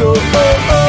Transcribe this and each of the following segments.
door.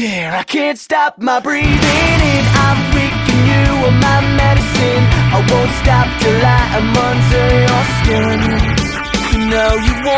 Care, I can't stop my breathing in. I'm weak and you are my medicine. I won't stop till I am under your skin. You know you go